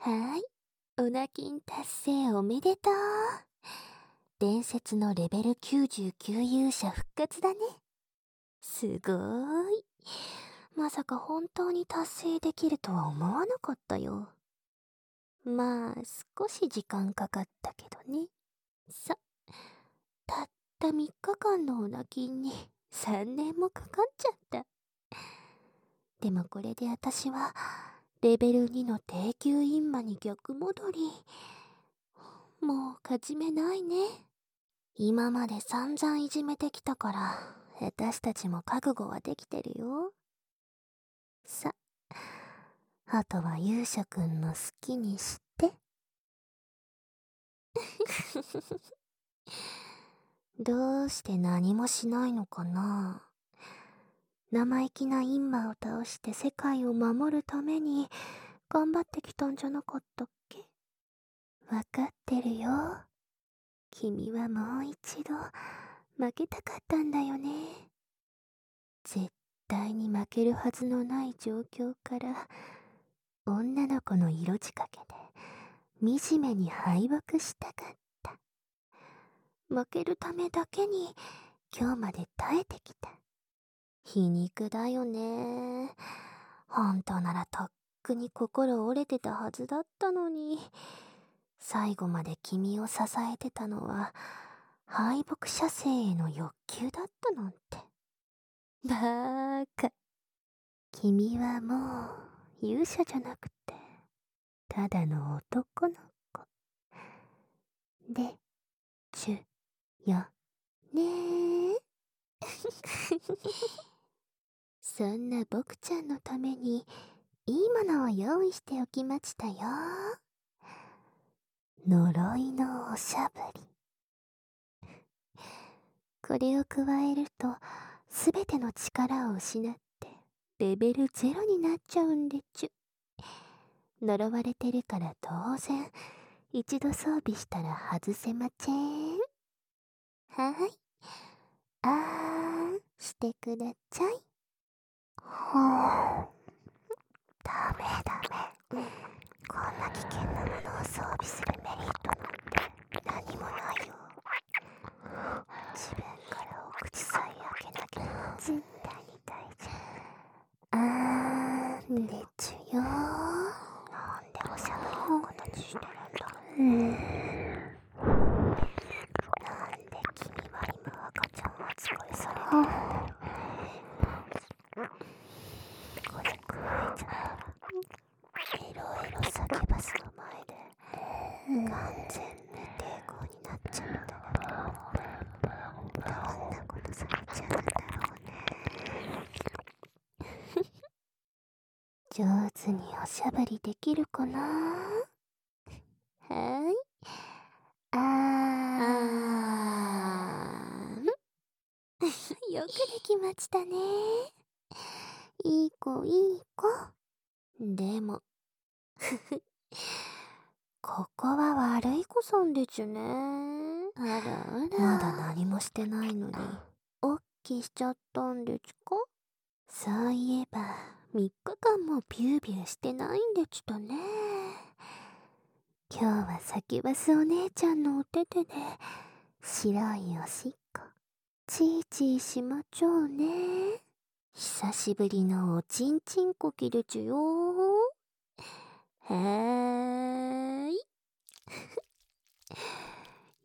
はい。オナキン達成おめでとう。伝説のレベル99勇者復活だね。すごーい。まさか本当に達成できるとは思わなかったよ。まあ、少し時間かかったけどね。さ、たった3日間のオナキンに 3年もかかっちゃった。でもこれで私は、レベル2の低級インマに逆戻り。もう勝ち目ないね。今まで散々いじめてきたから、私たちも覚悟はできてるよ。さ、あとは勇者くんの好きにして。どうして何もしないのかな生意気なインマを倒して世界を守るために頑張ってきたんじゃなかったっけ？わかってるよ。君はもう一度負けたかったんだよね。絶対に負けるはずのない状況から女の子の色仕掛けで惨めに敗北したかった。負けるためだけに今日まで耐えてきた。皮肉だよね。本当ならとっくに心折れてたはずだったのに、最後まで君を支えてたのは、敗北者性への欲求だったなんて。バーカ。君はもう勇者じゃなくて、ただの男の子。で、ちゅ、よ、ねー。そんな僕ちゃんのためにいいものを用意しておきましたよ。呪いのおしゃぶり。これを加えるとすべての力を失ってレベルゼロになっちゃうんでちゅ。呪われてるから当然一度装備したら外せまちぇん。はい。あーんしてください。はあ、ダメダメ。こんな危険なものを装備するメリットなんて何もないよ。自分からお口さえ開けなければ絶対に大丈夫。あーんでちゅよなんでおしゃべりのことにしてるんだうんなんで君は今赤ちゃん扱いされてるんだろう。叫ばすの前で完全に抵抗になっちゃうんだどんなことされちゃうんだろうね上手におしゃべりできるかな？はい。あー。よくできましたね。いい子いい子。でも ここは悪い子さんでちゅね。あらあら。まだ何もしてないのに、おっきしちゃったんでちゅか？そういえば、3日間もビュービューしてないんでちゅとね。今日はサキバスお姉ちゃんのお手手で、白いおしっこ、チーチーしまちょうね。久しぶりのおちんちんこきでちゅよはーい。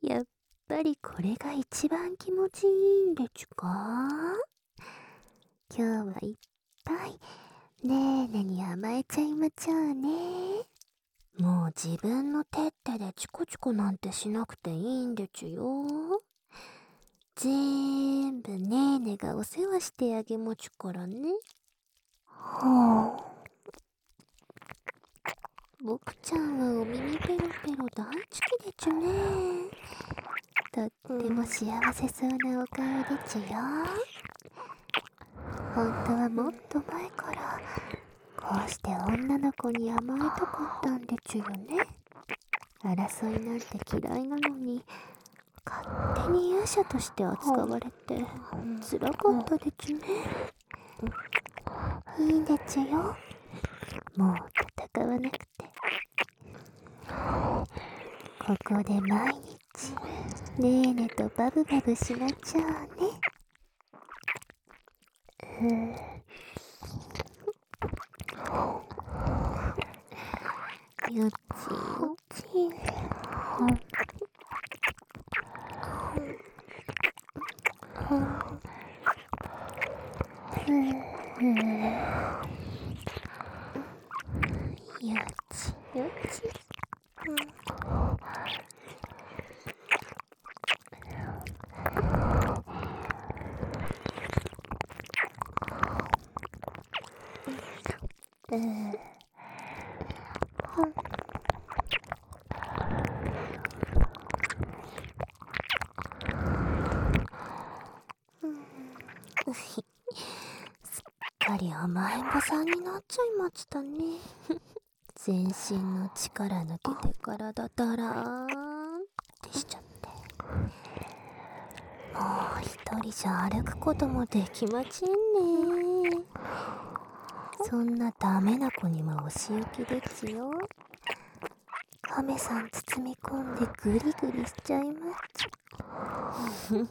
やっぱりこれが一番気持ちいいんでちゅか今日はいっぱいねーねに甘えちゃいまちゃうね。もう自分の手ってでチコチコなんてしなくていいんでちゅよ。全部ねーねがお世話してあげもちゅからね。はあ。僕ちゃんはお耳ペロペロ大好きでちゅね。とっても幸せそうなお顔でちゅよ。本当はもっと前からこうして女の子に甘えたかったんでちゅよね。争いなんて嫌いなのに勝手に勇者として扱われて辛かったでちゅね。いいでちゅよ。もう戦わなくてここで毎日ねえねとバブバブしまっちゃうねよっちよっちよちよちうんすっかり甘えん坊さんになっちゃいましたね。全身の力抜けて体だらーんってしちゃって。もう一人じゃ歩くこともできませんね。そんなダメな子にもお仕置きですよ。亀さん包み込んでグリグリしちゃいます。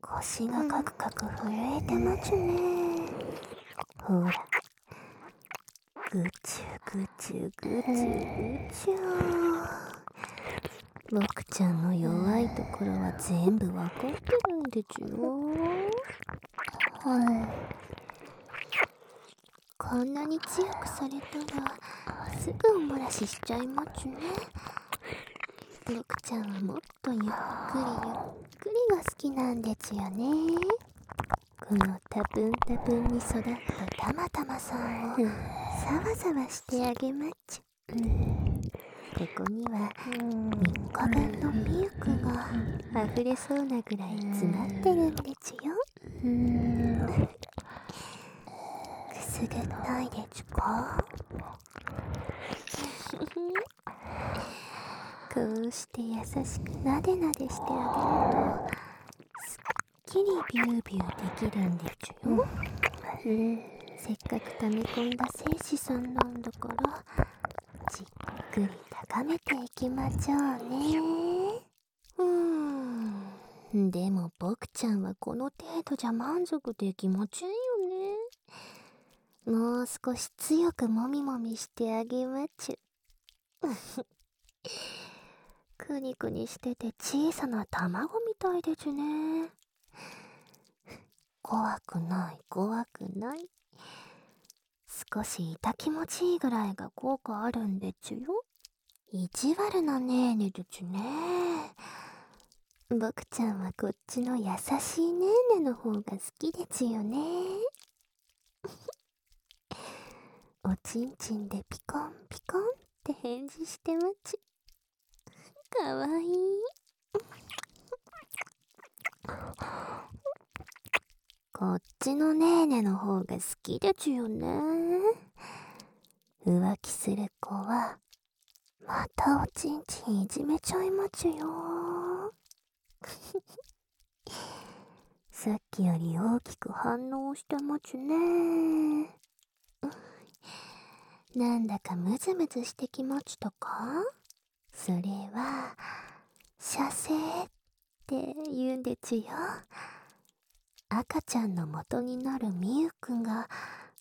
腰がカクカク震えてますね。ほら。ぐちゅぐちゅぐちゅぐちゅ。僕ちゃんの弱いところは全部わかってるんですよ。はいこんなに強くされたらすぐお漏らししちゃいますね。僕ちゃんはもっとゆっくりゆっくりが好きなんですよね。このタプンタプンに育ったたまたまさんをサワサワしてあげまっち。ゅここには3日分のミルクが溢れそうなぐらい詰まってるんですよ。すぐったいですかこうして優しくなでなでしてあげるとすっきりビュービューできるんですよ、せっかく溜め込んだ精子さんなんだからじっくり高めていきましょうねうんでも僕ちゃんはこの？程度じゃ満足できませんよねもう少し強くもみもみしてあげまちゅ。くにくにしてて小さな卵みたいですね。怖くない怖くない。少し痛気持ちいいぐらいが効果あるんですよ。意地悪なねーねですね。僕ちゃんはこっちの優しいねーねの方が好きですよね。おちんちんでピコンピコンって返事してますかわいい。こっちのねーねの方が好きですよね。浮気する子はまたおちんちんいじめちゃいますよ。さっきより大きく反応してますね。ーなんだかムズムズしてきましたか？それは射精って言うんですよ。赤ちゃんの元になるミユくんが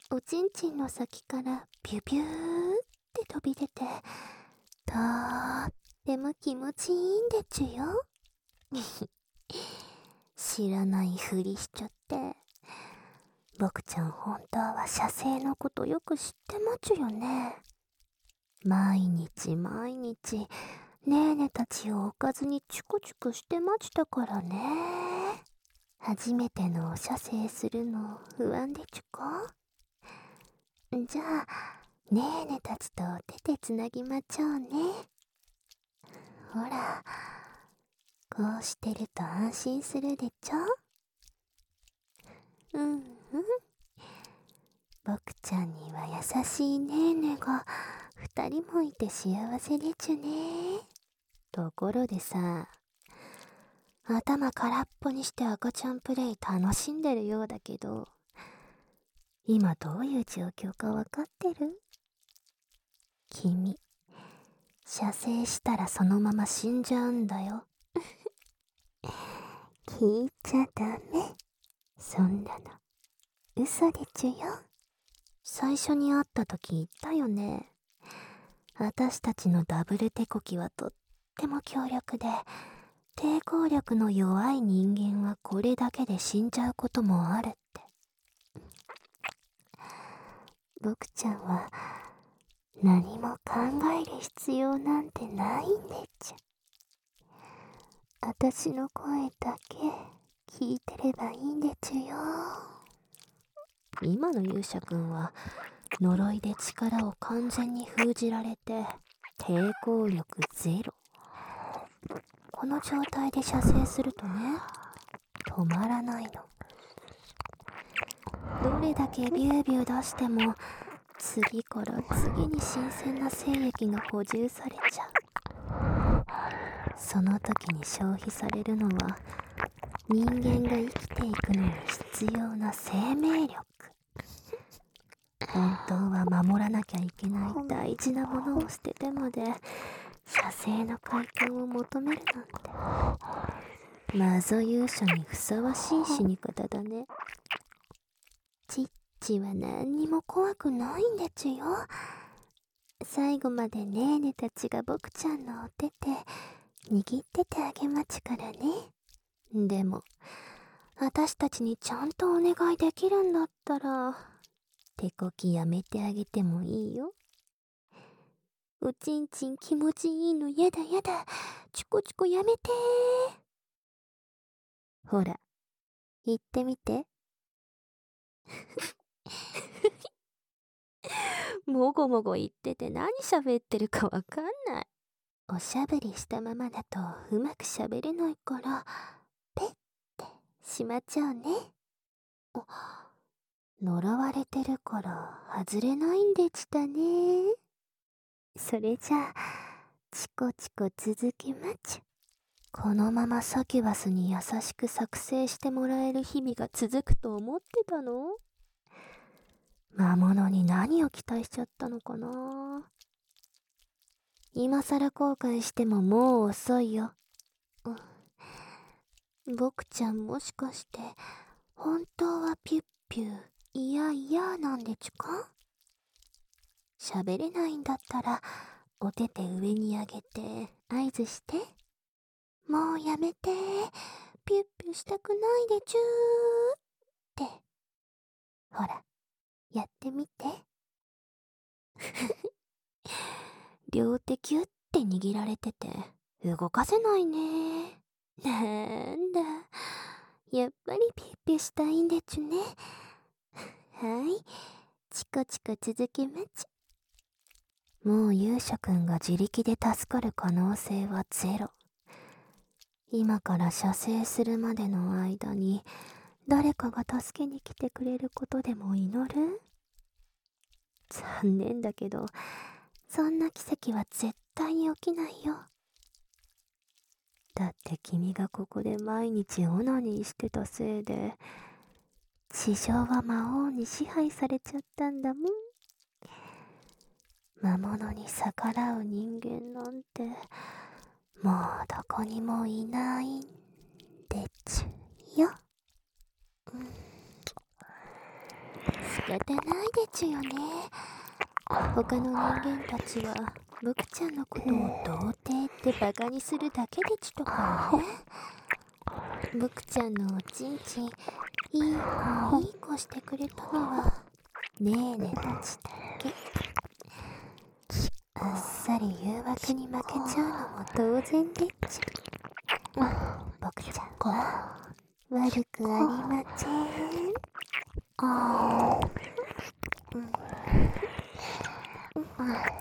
おちんちんの先からビュビューって飛び出てとーっても気持ちいいんですよ。知らないふりしちゃって。僕ちゃん本当は射精のことよく知ってますよね。毎日毎日ねーねたちをおかずにチュクチュクしてましたからね。初めてのお射精するの不安でちゅかじゃあねーねたちと手でつなぎまちょうね。ほらこうしてると安心するでちょ。うん。う ん僕ちゃんには優しいねーねが二人もいて幸せでちゅねところでさ頭空っぽにして赤ちゃんプレイ楽しんでるようだけど今どういう状況かわかってる？君射精したらそのまま死んじゃうんだよ。聞いちゃダメ。そんなの、嘘でちゅよ。最初に会った時言ったよね。私たちのダブル手こきはとっても強力で、抵抗力の弱い人間はこれだけで死んじゃうこともあるって。僕ちゃんは、何も考える必要なんてないんでちゅ。私の声だけ聞いてればいいんでちゅよ。今の勇者くんは呪いで力を完全に封じられて抵抗力ゼロ。この状態で射精するとね止まらないの。どれだけビュービュー出しても次から次に新鮮な精液が補充されちゃう。その時に消費されるのは人間が生きていくのに必要な生命力。本当は守らなきゃいけない。大事なものを捨ててまで射精の快感を求めるなんて。マゾ勇者にふさわしい死に方だね。チッチは何にも怖くないんでちゅよ。最後までネーネたちが僕ちゃんのお手手握っててあげまちからね。でも私たちにちゃんとお願いできるんだったら手こきやめてあげてもいいよ。おちんちん気持ちいいのやだやだ。チコチコやめてほら、言ってみて。もごもご言ってて何喋ってるかわかんない。おしゃべりしたままだとうまく喋れないから、ペッてしまっちゃうね。あ呪われてるから外れないんでしたね。それじゃあ、チコチコ続きまちゅ。このままサキュバスに優しく作成してもらえる日々が続くと思ってたの？魔物に何を期待しちゃったのかな？今更後悔してももう遅いよ。うん、僕ちゃんもしかして、本当はピュッピュ。いやいやなんでちゅか？喋れないんだったら、お手手上に上げて合図して。もうやめて、ピュッピュしたくないでちゅーって。ほら、やってみて。両手キュッて握られてて、動かせないね。なんだ、やっぱりピュッピュしたいんでちゅね。はい。チコチコ続けまち。もう勇者くんが自力で助かる可能性はゼロ。今から射精するまでの間に、誰かが助けに来てくれることでも祈る？残念だけど、そんな奇跡は絶対に起きないよ。だって君がここで毎日オナニーしてたせいで、地上は魔王に支配されちゃったんだもん。魔物に逆らう人間なんて、もうどこにもいないんでちゅよ。うん。仕方ないでちゅよね。他の人間たちは、僕ちゃんのことを童貞ってバカにするだけでちとかね。僕ちゃんのおちんちん、いい子いい子してくれたのは、ねえねたちだけ。あっさり誘惑に負けちゃうのも当然でっちゃ。僕ちゃん、悪くありません。あうん。うん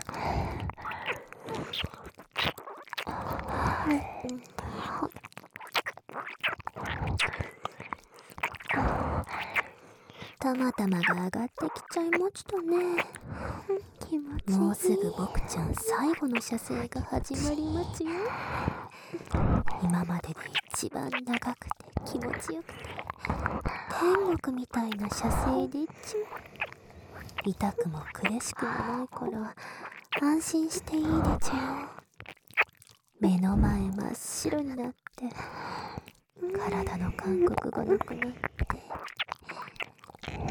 たまたまが上がってきちゃいましたね。気持ちいい。もうすぐ僕ちゃん最後の射精が始まりますよ。今までで一番長くて気持ちよくて、天国みたいな射精でちゅ。痛くも苦しくもないから、安心していいでちゅ。目の前真っ白になって体の感覚がなくなって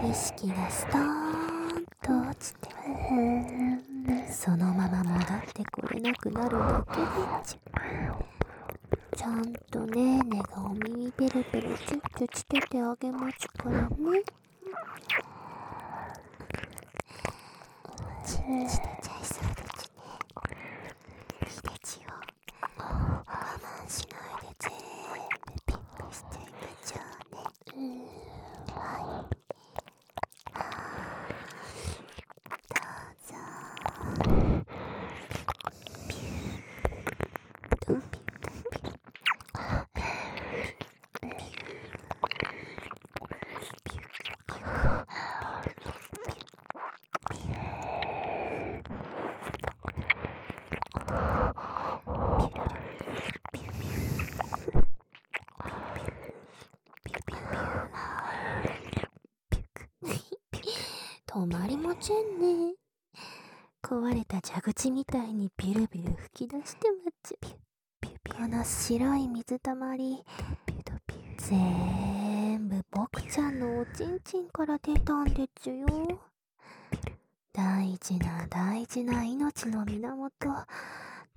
意識がストーンと落ちてそのまま戻ってこれなくなるだけでちちゃんとねーねがお耳ペロペロチュッチュつけてあげますからねちしてちゃいそうでちねひでちよ我慢しないで全部ピッピしちゃいましょうねうんはいどうぞピュードンピュードンピュー止まりませんね。壊れた蛇口みたいにビルビル吹き出してまっちゃこの白い水たまり全部僕ちゃんのおちんちんから出たんでちゅよ大事な大事な命の源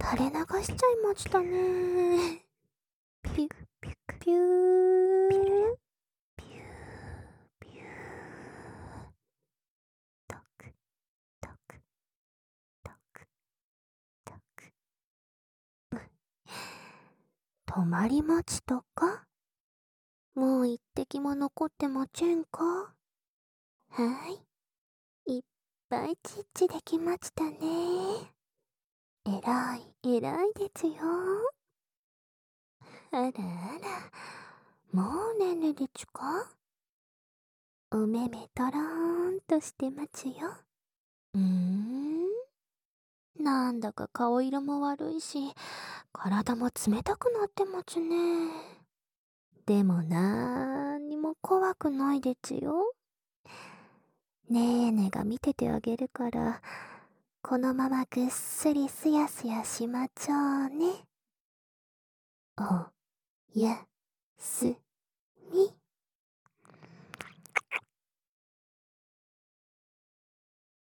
垂れ流しちゃいましたねピュッピュッピュートクトクトクトク止まり待ちとか？もう一滴も残ってませんか？はい。いっぱいチッチできましたね。えらい、えらいですよ。あらあら、もうねんねでちゅか？お目目とろーんとしてますよ。うーんなんだか顔色も悪いし、体も冷たくなってますね。でもなーにも怖くないでちよ。ねえねが見ててあげるから、このままぐっすりすやすやしまちょうね。お、や、す、み